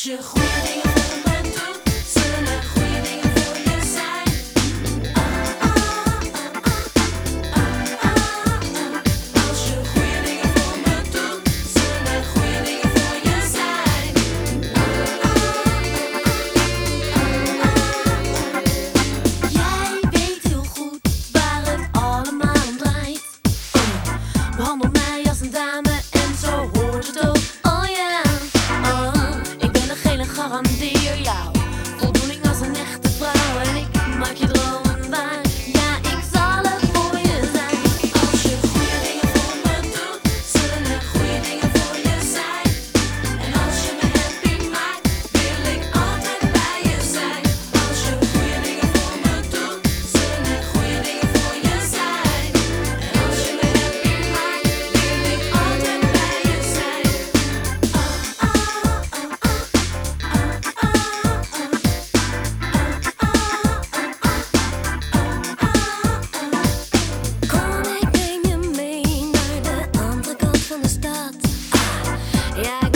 Als je goede dingen voor de toe, doet, zullen er goede dingen voor je zijn. Als je goede dingen voor me doet, zullen er goede dingen voor je zijn. Jij weet heel goed waar het allemaal om draait. Behandel mij als een dame. hear y'all. Yeah.